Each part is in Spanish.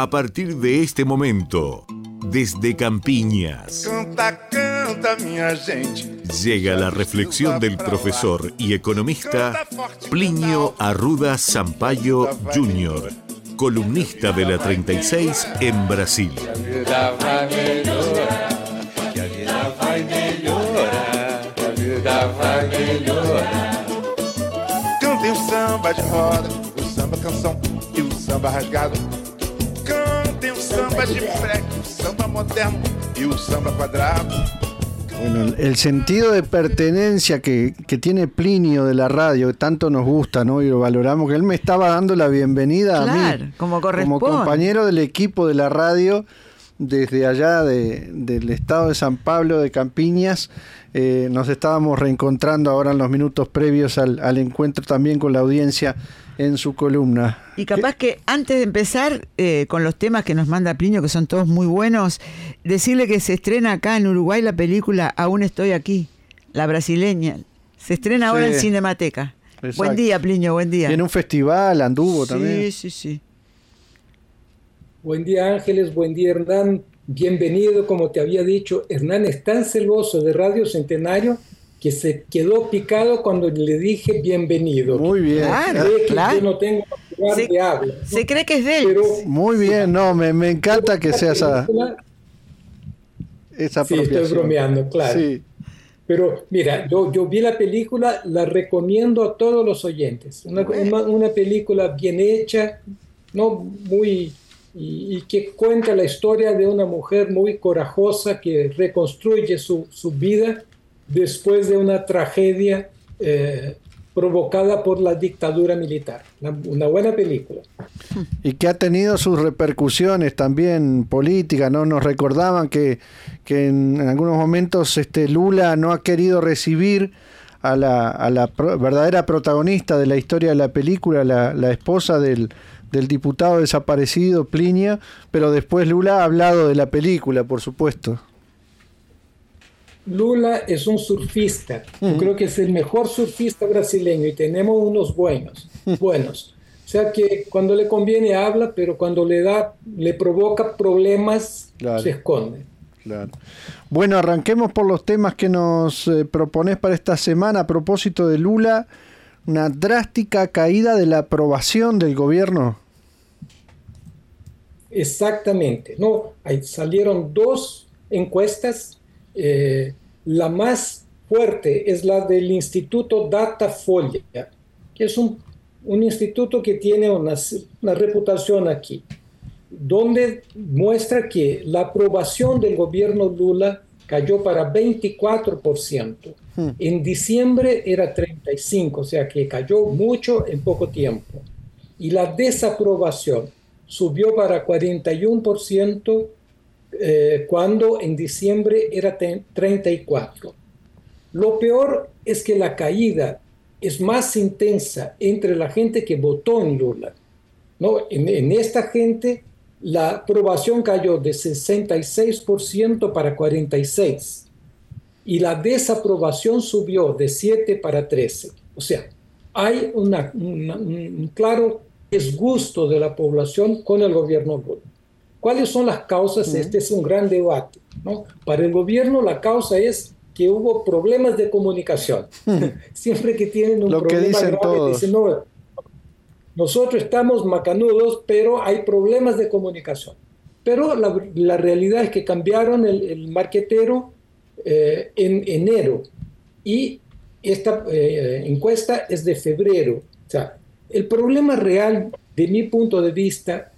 A partir de este momento, desde Campiñas, Canta, canta, minha gente. llega la reflexión del profesor y economista Plinio Arruda Sampaio Jr., columnista de la 36 en Brasil. Cantem o samba de roda, o samba canção e o samba rasgado. Samba samba moderno samba. Bueno, el sentido de pertenencia que, que tiene Plinio de la radio, que tanto nos gusta, ¿no? Y lo valoramos, que él me estaba dando la bienvenida a mí. como corresponde. Como compañero del equipo de la radio, desde allá de- del estado de San Pablo de Campiñas, eh, nos estábamos reencontrando ahora en los minutos previos al, al encuentro también con la audiencia en su columna. Y capaz que antes de empezar eh, con los temas que nos manda Plinio, que son todos muy buenos, decirle que se estrena acá en Uruguay la película Aún estoy aquí, la brasileña. Se estrena ahora en Cinemateca. Exacto. Buen día, Plinio, buen día. Y en un festival anduvo también. Sí, sí, sí. Buen día Ángeles, buen día Hernán, bienvenido, como te había dicho, Hernán es tan celoso de Radio Centenario que se quedó picado cuando le dije bienvenido. Muy bien. Claro. Cree que claro. yo no tengo lugar Se- de habla. ¿no? Se cree que es de él. Pero Muy bien, no, me, me encanta que sea esa, película- esa Sí, estoy bromeando, claro. Sí. Pero mira, yo, yo vi la película, la recomiendo a todos los oyentes. Una, una, una película bien hecha, no muy y, y que cuenta la historia de una mujer muy corajosa que reconstruye su, su vida después de una tragedia eh, provocada por la dictadura militar. Una, una buena película. Y que ha tenido sus repercusiones también políticas, ¿no? Nos recordaban que, en, algunos momentos este Lula no ha querido recibir a la, a la pro- verdadera protagonista de la historia de la película, la, la esposa del, del diputado desaparecido, Plinia, pero después Lula ha hablado de la película, por supuesto. Lula es un surfista. Creo que es el mejor surfista brasileño y tenemos unos buenos, buenos. O sea que cuando le conviene habla, pero cuando le da, le provoca problemas, Claro. se esconde. Claro. Bueno, arranquemos por los temas que nos eh, propones para esta semana a propósito de Lula, una drástica caída de la aprobación del gobierno. Exactamente. No, ahí salieron dos encuestas. eh, la más fuerte es la del Instituto Datafolia, que es un, un instituto que tiene una, una reputación aquí, donde muestra que la aprobación del gobierno Lula cayó para 24%. En diciembre era 35, o sea que cayó mucho en poco tiempo. Y la desaprobación subió para 41% eh, cuando en diciembre era te- 34. Lo peor es que la caída es más intensa entre la gente que votó en Lula. ¿no? En, esta gente la aprobación cayó de 66% para 46% y la desaprobación subió de 7 para 13. O sea, hay un claro disgusto de la población con el gobierno Lula. ¿Cuáles son las causas? Este es un gran debate. ¿no? Para el gobierno la causa es que hubo problemas de comunicación. Siempre que tienen un Lo que problema dicen grave, todos. dicen, no, nosotros estamos macanudos, pero hay problemas de comunicación. Pero la, la realidad es que cambiaron el, el marquetero eh, en enero y esta eh, encuesta es de febrero. O sea, el problema real, de mi punto de vista,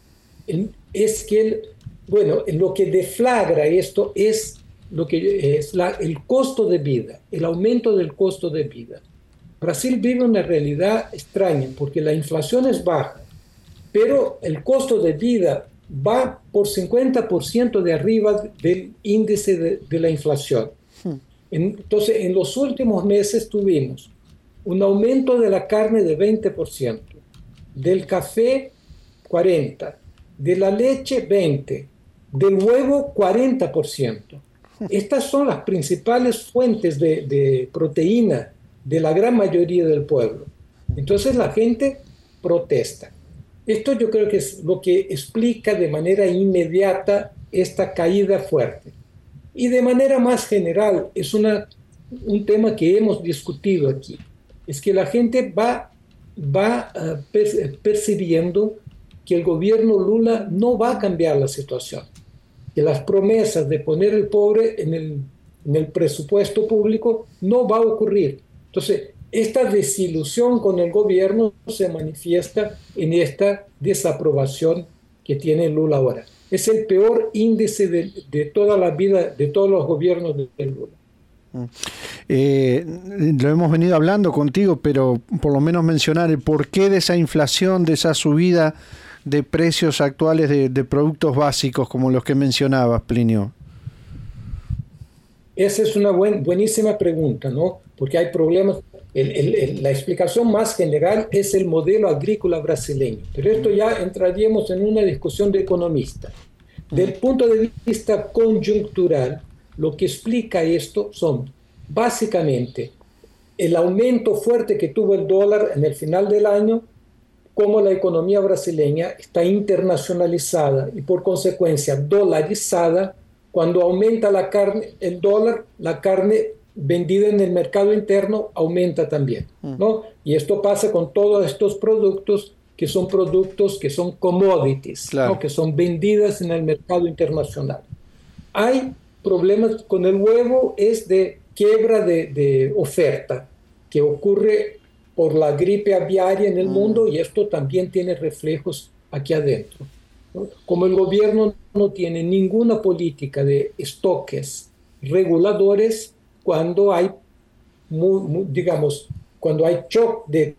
el- es que, el- bueno, lo que deflagra esto es lo que es la- el costo de vida, el aumento del costo de vida. Brasil vive una realidad extraña porque la inflación es baja, pero el costo de vida va por 50% de arriba del índice de, de la inflación. Entonces, en los últimos meses tuvimos un aumento de la carne de 20%, del café 40%, de la leche 20%, del huevo 40%. Estas son las principales fuentes de, de proteína de la gran mayoría del pueblo. Entonces la gente protesta. Esto yo creo que es lo que explica de manera inmediata esta caída fuerte. Y de manera más general, es una, un tema que hemos discutido aquí, es que la gente va, va ah, percibiendo que el gobierno Lula no va a cambiar la situación, que las promesas de poner el pobre en el, en el presupuesto público no va a ocurrir. Entonces, esta desilusión con el gobierno se manifiesta en esta desaprobación que tiene Lula ahora. Es el peor índice de, toda la vida, de todos los gobiernos de, Lula. Mm. Eh, lo hemos venido hablando contigo, pero por lo menos mencionar el porqué de esa inflación, de esa subida de precios actuales de, de productos básicos como los que mencionabas, Plinio. Esa es una buenísima pregunta, ¿no? Porque hay problemas. la explicación más general es el modelo agrícola brasileño, pero esto ya entraríamos en una discusión de economista. Del punto de vista conjuntural, lo que explica esto son básicamente el aumento fuerte que tuvo el dólar en el final del año, como la economía brasileña está internacionalizada y por consecuencia dolarizada, cuando aumenta la carne, el dólar, la carne vendida en el mercado interno aumenta también, mm. ¿no? Y esto pasa con todos estos productos que son productos que son commodities, que son vendidas en el mercado internacional. Hay problemas con el huevo, es de quiebra de, de oferta que ocurre por la gripe aviaria en el mm. mundo y esto también tiene reflejos aquí adentro. Como el gobierno no tiene ninguna política de estoques reguladores, cuando hay, digamos, cuando hay shock de,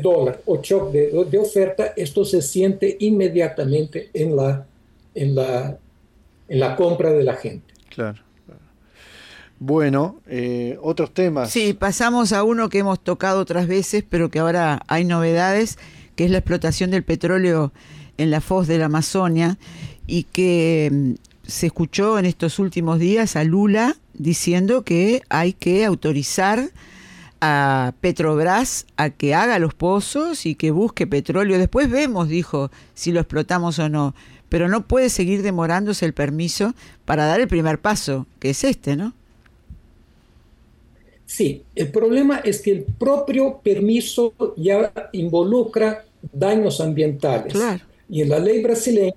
dólar o shock de, oferta, esto se siente inmediatamente en la, en la, en la compra de la gente. Claro. Bueno, eh, otros temas. Sí, pasamos a uno que hemos tocado otras veces, pero que ahora hay novedades, que es la explotación del petróleo en la foz de la Amazonia y que mm, se escuchó en estos últimos días a Lula diciendo que hay que autorizar a Petrobras a que haga los pozos y que busque petróleo. Después vemos, dijo, si lo explotamos o no. Pero no puede seguir demorándose el permiso para dar el primer paso, que es este, ¿no? Sí, el problema es que el propio permiso ya involucra daños ambientales. Claro. Y en la ley brasileña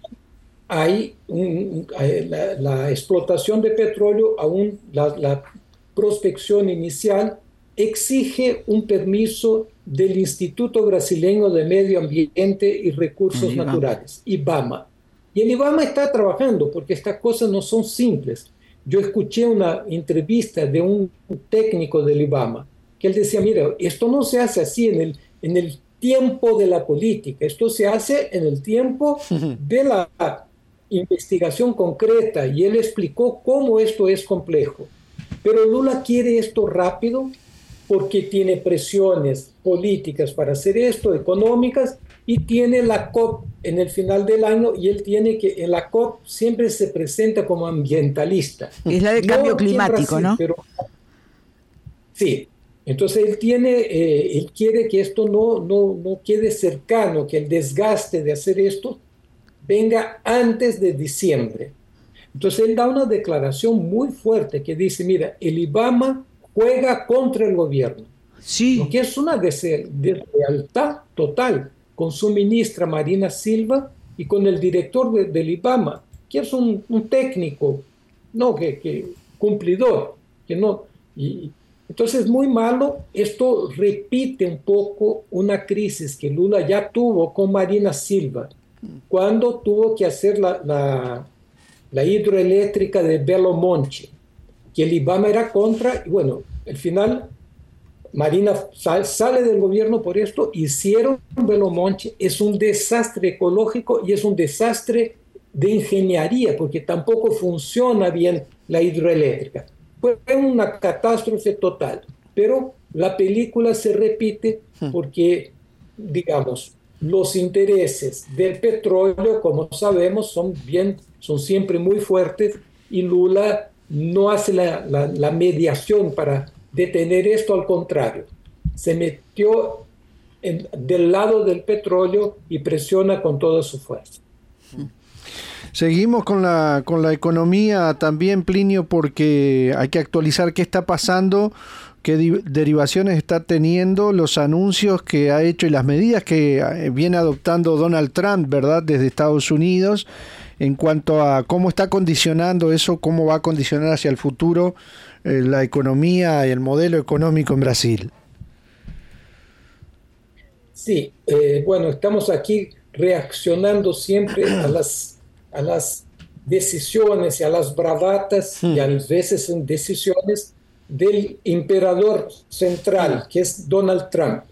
hay la, explotación de petróleo, aún la, prospección inicial, exige un permiso del Instituto Brasileño de Medio Ambiente y Recursos Naturales, IBAMA. Y el IBAMA está trabajando porque estas cosas no son simples. Yo escuché una entrevista de un técnico del IBAMA que él decía, mira, esto no se hace así en el, en el tiempo de la política, esto se hace en el tiempo de la investigación concreta y él explicó cómo esto es complejo. Pero Lula quiere esto rápido porque tiene presiones políticas para hacer esto, económicas, y tiene la COP en el final del año y él tiene que, en la COP siempre se presenta como ambientalista. Es la de cambio climático, ¿no? sí, entonces él tiene, eh, él quiere que esto no, no, no quede cercano, que el desgaste de hacer esto venga antes de diciembre. Entonces él da una declaración muy fuerte que dice, mira, el IBAMA juega contra el gobierno. Sí. Lo que es una deslealtad total con su ministra Marina Silva y con el director del IBAMA, que es un, técnico, no, que, que, cumplidor, que no. Y, entonces, muy malo, esto repite un poco una crisis que Lula ya tuvo con Marina Silva, cuando tuvo que hacer la, la, la hidroeléctrica de Belo Monte, que el IBAMA era contra, y bueno, al final Marina sale del gobierno por esto, hicieron Belo Monte, es un desastre ecológico y es un desastre de ingeniería, porque tampoco funciona bien la hidroeléctrica. Fue una catástrofe total, pero la película se repite hmm. porque, digamos, los intereses del petróleo, como sabemos, son, bien, son siempre muy fuertes y Lula no hace la, la, mediación para detener esto, al contrario, se metió del lado del petróleo y presiona con toda su fuerza. Seguimos con la, con la economía también, Plinio, porque hay que actualizar qué está pasando, qué derivaciones está teniendo los anuncios que ha hecho y las medidas que eh, viene adoptando Donald Trump, ¿verdad?, desde Estados Unidos en cuanto a cómo está condicionando eso, cómo va a condicionar hacia el futuro eh, la economía y el modelo económico en Brasil. Sí, eh, bueno, estamos aquí reaccionando siempre a las, a las decisiones y a las bravatas y a veces en decisiones del imperador central, que es Donald Trump.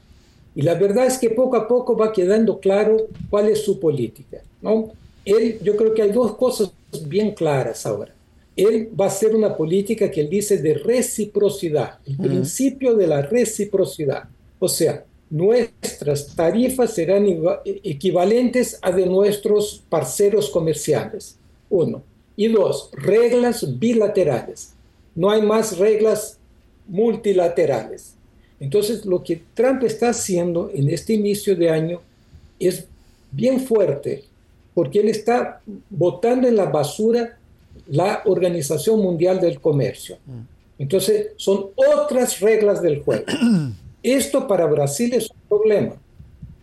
Y la verdad es que poco a poco va quedando claro cuál es su política. ¿no? Él, yo creo que hay dos cosas bien claras ahora. Él va a hacer una política que él dice de reciprocidad, el principio de la reciprocidad. O sea, nuestras tarifas serán equivalentes a de nuestros parceros comerciales. Uno. Y dos, reglas bilaterales. No hay más reglas multilaterales. Entonces, lo que Trump está haciendo en este inicio de año es bien fuerte, porque él está botando en la basura la Organización Mundial del Comercio. Entonces, son otras reglas del juego. Esto para Brasil es un problema,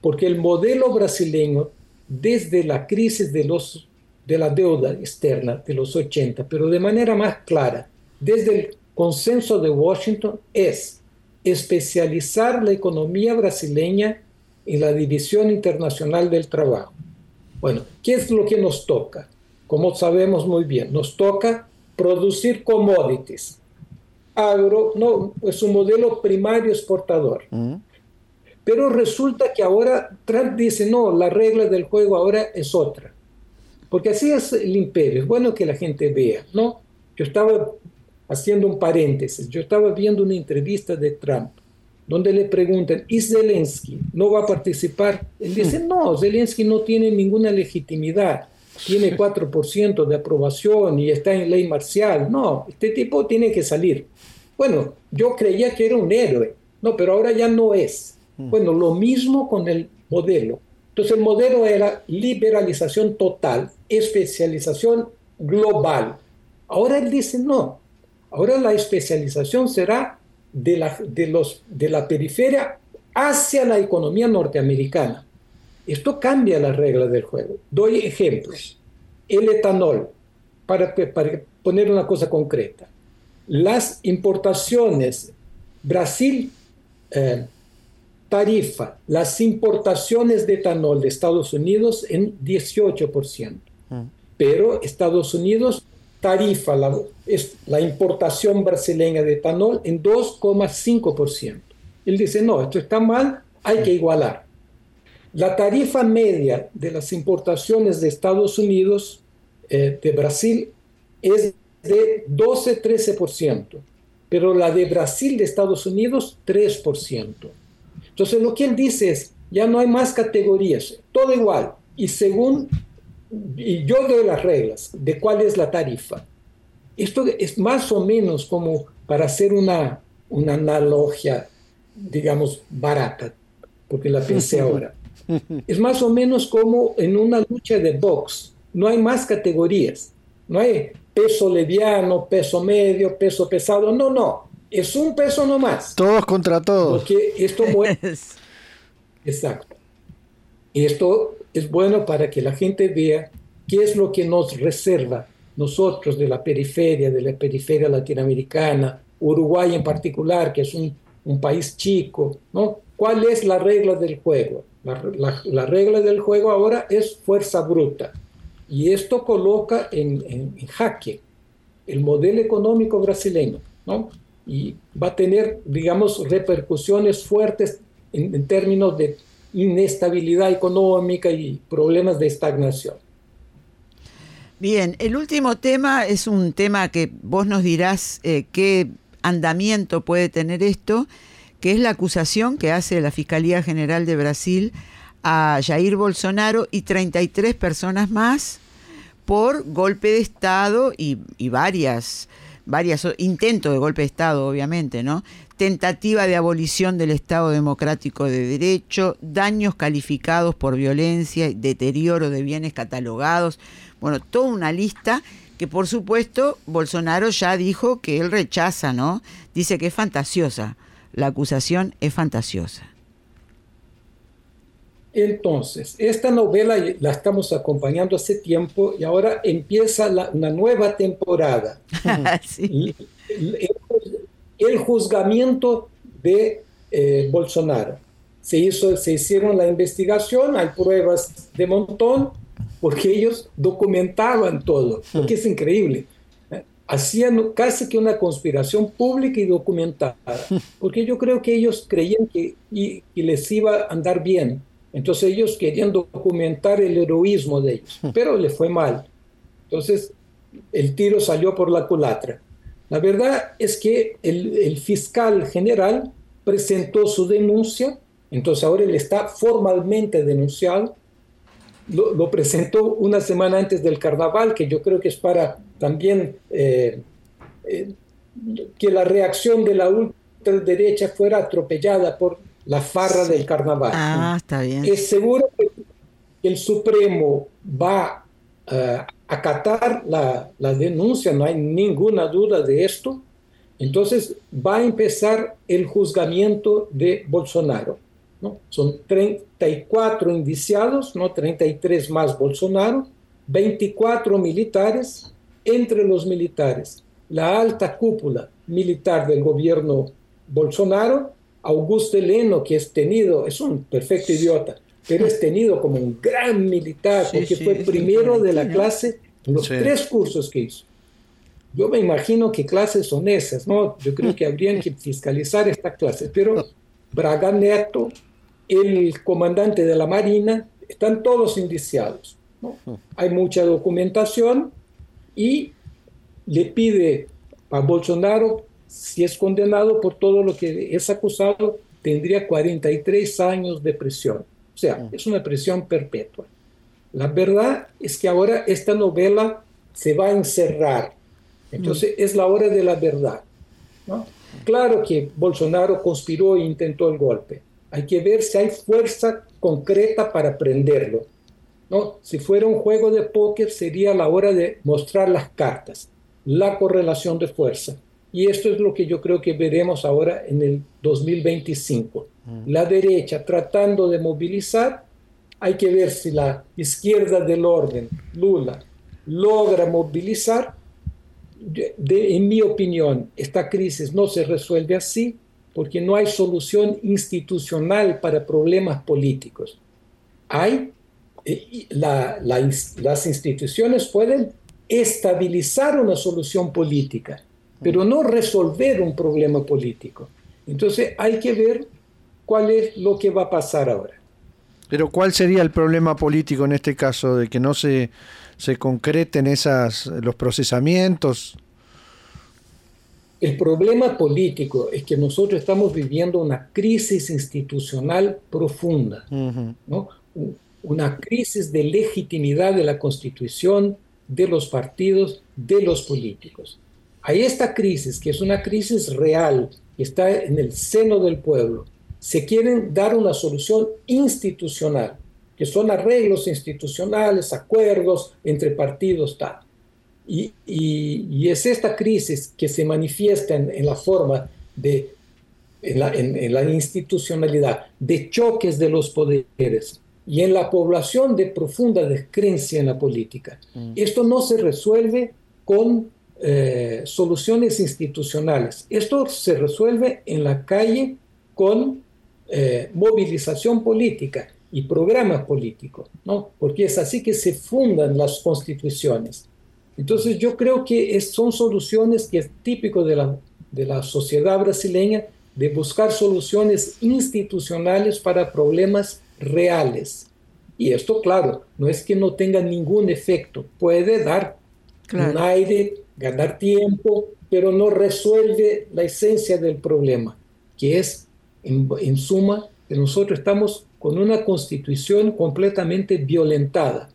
porque el modelo brasileño, desde la crisis de, los, de la deuda externa de los 80, pero de manera más clara, desde el consenso de Washington, es especializar la economía brasileña en la División Internacional del Trabajo. Bueno, ¿qué es lo que nos toca? Como sabemos muy bien, nos toca producir commodities, agro, no, es un modelo primario exportador. Pero resulta que ahora Trump dice, no, la regla del juego ahora es otra. Porque así es el imperio. Es bueno que la gente vea, ¿no? Yo estaba haciendo un paréntesis, yo estaba viendo una entrevista de Trump donde le preguntan, ¿y Zelensky no va a participar? Él dice, no, Zelensky no tiene ninguna legitimidad, tiene 4% de aprobación y está en ley marcial. No, este tipo tiene que salir. Bueno, yo creía que era un héroe, no, pero ahora ya no es. Mm. Bueno, lo mismo con el modelo. Entonces el modelo era liberalización total, especialización global. Ahora él dice no, ahora la especialización será de la, de los, de la periferia hacia la economía norteamericana. Esto cambia las reglas del juego. Doy ejemplos. El etanol, para, para poner una cosa concreta las importaciones, Brasil eh, tarifa las importaciones de etanol de Estados Unidos en 18%, mm. pero Estados Unidos tarifa la, es, la importación brasileña de etanol en 2,5%. Él dice, no, esto está mal, hay que igualar. La tarifa media de las importaciones de Estados Unidos, eh, de Brasil, es de 12-13%, pero la de Brasil, de Estados Unidos, 3%. Entonces lo que él dice es, ya no hay más categorías, todo igual. Y según, y yo doy las reglas de cuál es la tarifa. Esto es más o menos como para hacer una, una analogía, digamos, barata, porque la pensé ahora. Es más o menos como en una lucha de box. No hay más categorías. No hay peso liviano, peso medio, peso pesado. No, no. Es un peso nomás. Todos contra todos. Porque esto Exacto. Y esto es bueno para que la gente vea qué es lo que nos reserva nosotros de la periferia, de la periferia latinoamericana, Uruguay en particular, que es un, un país chico, ¿no? ¿Cuál es la regla del juego? la regla del juego ahora es fuerza bruta. Y esto coloca en, jaque el modelo económico brasileño, ¿no? Y va a tener, digamos, repercusiones fuertes en, términos de inestabilidad económica y problemas de estagnación. Bien, el último tema es un tema que vos nos dirás eh, qué andamiento puede tener esto, que es la acusación que hace la Fiscalía General de Brasil a Jair Bolsonaro y 33 personas más por golpe de Estado y, varias varias intentos de golpe de Estado, obviamente, ¿no? Tentativa de abolición del Estado democrático de derecho, daños calificados por violencia, deterioro de bienes catalogados, bueno, toda una lista que por supuesto Bolsonaro ya dijo que él rechaza, ¿no? Dice que es fantasiosa, la acusación es fantasiosa. Entonces, esta novela la estamos acompañando hace tiempo y ahora empieza una nueva temporada. el, juzgamiento de eh, Bolsonaro. Se, hizo, se hicieron la investigación, hay pruebas de montón, porque ellos documentaban todo, lo que es increíble. Hacían casi que una conspiración pública y documentada, porque yo creo que ellos creían que y, les iba a andar bien. Entonces ellos querían documentar el heroísmo de ellos, pero le fue mal. Entonces el tiro salió por la culatra. La verdad es que el, el fiscal general presentó su denuncia, entonces ahora él está formalmente denunciado lo, presentó una semana antes del carnaval, que yo creo que es para también eh, eh, que la reacción de la ultraderecha fuera atropellada por la farra del carnaval. Ah, está bien. Es seguro que el Supremo va a acatar la, la denuncia, no hay ninguna duda de esto. Entonces va a empezar el juzgamiento de Bolsonaro. Son 34 indiciados, ¿no? 33 más Bolsonaro, 24 militares, entre los militares, la alta cúpula militar del gobierno Bolsonaro, Augusto Heleno, que es tenido, es un perfecto idiota, pero es tenido como un gran militar, porque fue primero de la clase los tres cursos que hizo. Yo me imagino qué clases son esas, ¿no? Yo creo que habrían que fiscalizar esta clase, pero Braga Neto, el comandante de la Marina, están todos indiciados. Hay mucha documentación y le pide a Bolsonaro, si es condenado por todo lo que es acusado, tendría 43 años de prisión. O sea, es una prisión perpetua. La verdad es que ahora esta novela se va a encerrar. Entonces es la hora de la verdad. Claro que Bolsonaro conspiró e intentó el golpe hay que ver si hay fuerza concreta para prenderlo. ¿no? Si fuera un juego de póker sería la hora de mostrar las cartas, la correlación de fuerza. Y esto es lo que yo creo que veremos ahora en el 2025. La derecha tratando de movilizar, hay que ver si la izquierda del orden, Lula, logra movilizar. en mi opinión, esta crisis no se resuelve así, porque no hay solución institucional para problemas políticos. Hay, eh, las instituciones pueden estabilizar una solución política, pero no resolver un problema político. Entonces hay que ver cuál es lo que va a pasar ahora. Pero ¿cuál sería el problema político en este caso de que no se, se concreten esas, los procesamientos? El problema político es que nosotros estamos viviendo una crisis institucional profunda, ¿no? una crisis de legitimidad de la constitución, de los partidos, de los políticos. A esta crisis, que es una crisis real, que está en el seno del pueblo, se quieren dar una solución institucional, que son arreglos institucionales, acuerdos entre partidos, tal. Y, es esta crisis que se manifiesta en, la forma de, en la, institucionalidad, de choques de los poderes y en la población de profunda descreencia en la política. Mm. Esto no se resuelve con eh, soluciones institucionales. Esto se resuelve en la calle con eh, movilización política y programas políticos, ¿no? porque es así que se fundan las constituciones. Entonces yo creo que son soluciones que es típico de la, de la sociedad brasileña, de buscar soluciones institucionales para problemas reales. Y esto, claro, no es que no tenga ningún efecto, puede dar un aire, ganar tiempo, pero no resuelve la esencia del problema, que es, en, en suma, que nosotros estamos con una constitución completamente violentada,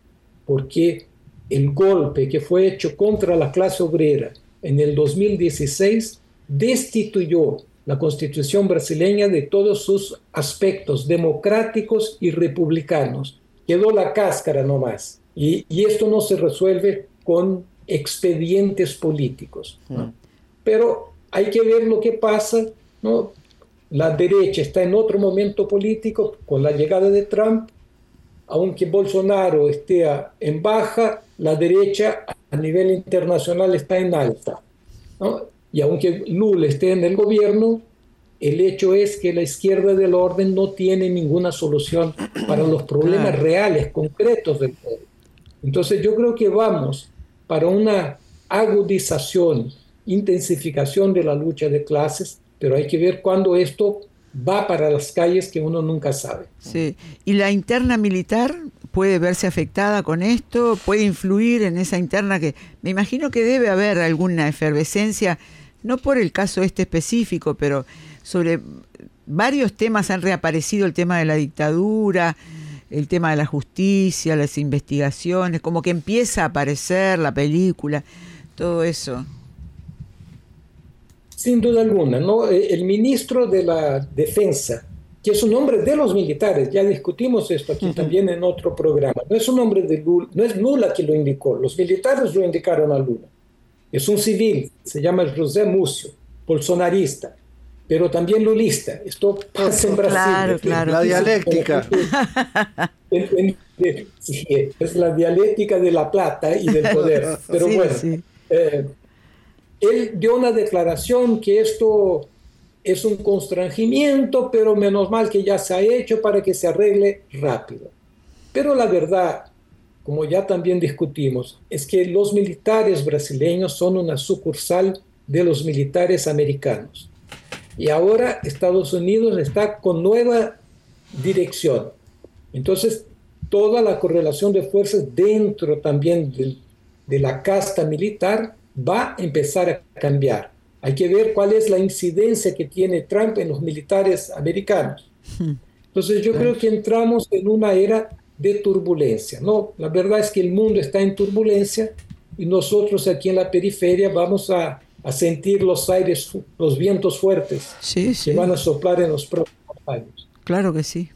porque el golpe que fue hecho contra la clase obrera en el 2016 destituyó la constitución brasileña de todos sus aspectos democráticos y republicanos. Quedó la cáscara nomás. Y, y esto no se resuelve con expedientes políticos. Mm. Pero hay que ver lo que pasa. ¿no? La derecha está en otro momento político con la llegada de Trump. Aunque Bolsonaro esté en baja, la derecha a nivel internacional está en alta. ¿no? Y aunque Lula esté en el gobierno, el hecho es que la izquierda del orden no tiene ninguna solución para los problemas reales, concretos del pueblo. Entonces yo creo que vamos para una agudización, intensificación de la lucha de clases, pero hay que ver cuándo esto va para las calles que uno nunca sabe. Sí. ¿Y la interna militar puede verse afectada con esto? ¿Puede influir en esa interna que me imagino que debe haber alguna efervescencia? no por el caso este específico, pero sobre varios temas han reaparecido el tema de la dictadura, el tema de la justicia, las investigaciones, como que empieza a aparecer la película, todo eso. Sin duda alguna, ¿no? Eh, el ministro de la Defensa, que es un hombre de los militares, ya discutimos esto aquí también en otro programa, no es un hombre de Lula, no es Lula que lo indicó, los militares lo indicaron a Lula. Es un civil, se llama José Mucio, bolsonarista, pero también lulista. Esto pasa en Brasil. Claro, claro. La dialéctica. es la dialéctica de la plata y del poder. Pero bueno, eh, él dio una declaración que esto es un constrangimiento, pero menos mal que ya se ha hecho para que se arregle rápido. Pero la verdad, como ya también discutimos, es que los militares brasileños son una sucursal de los militares americanos. Y ahora Estados Unidos está con nueva dirección. Entonces, toda la correlación de fuerzas dentro también de, la casta militar va a empezar a cambiar. Hay que ver cuál es la incidencia que tiene Trump en los militares americanos. Hmm. Entonces yo creo que entramos en una era de turbulencia. No, la verdad es que el mundo está en turbulencia y nosotros aquí en la periferia vamos a, sentir los aires, los vientos fuertes que van a soplar en los próximos años. Claro que sí.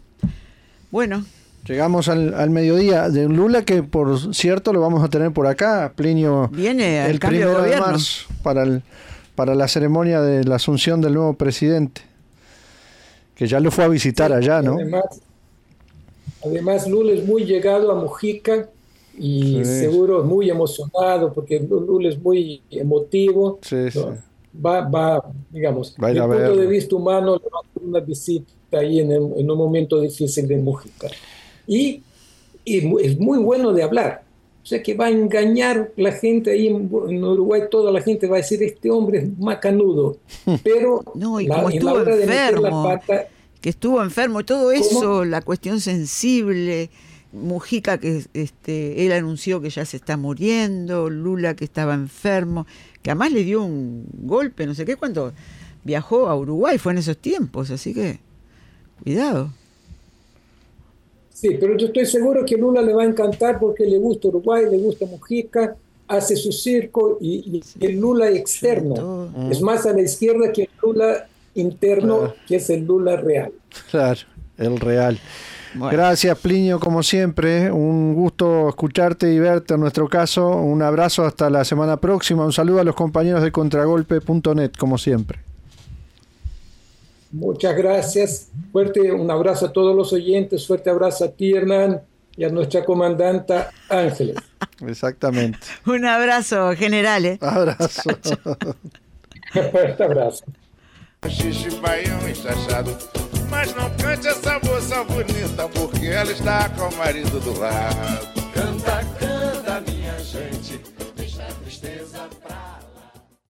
Bueno. Llegamos al, mediodía de Lula, que por cierto lo vamos a tener por acá, Plinio. Viene el primero de, marzo para, el, para la ceremonia de la asunción del nuevo presidente, que ya lo fue a visitar allá, ¿no? Además, Lula es muy llegado a Mujica y seguro es muy emocionado porque Lula es muy emotivo. Va, va, digamos, desde el punto de vista humano, le va a hacer una visita ahí en, un momento difícil de Mujica. Y, es muy bueno de hablar. O sea que va a engañar la gente ahí en, Uruguay, toda la gente va a decir, este hombre es macanudo. Pero no, y como en la hora de meter la pata, que estuvo enfermo, y todo eso, la cuestión sensible, Mujica que este, él anunció que ya se está muriendo, Lula que estaba enfermo, que además le dio un golpe, no sé qué, cuando viajó a Uruguay, fue en esos tiempos, así que cuidado. Sí, pero yo estoy seguro que Lula le va a encantar porque le gusta Uruguay, le gusta Mujica, hace su circo y, el Lula externo es más a la izquierda que el Lula interno, que es el Lula real. Claro, el real. Gracias, Plinio, como siempre. Un gusto escucharte y verte en nuestro caso. Un abrazo hasta la semana próxima. Un saludo a los compañeros de contragolpe.net, como siempre. Muchas gracias. Fuerte un abrazo a todos los oyentes. Fuerte abrazo a ti, Hernán, y a nuestra comandanta Ángeles. Exactamente. un abrazo general. ¿eh? Abrazo. Fuerte abrazo. Xixi baião enxachado. Mas não cante essa moça bonita, porque ela está com o marido do lado.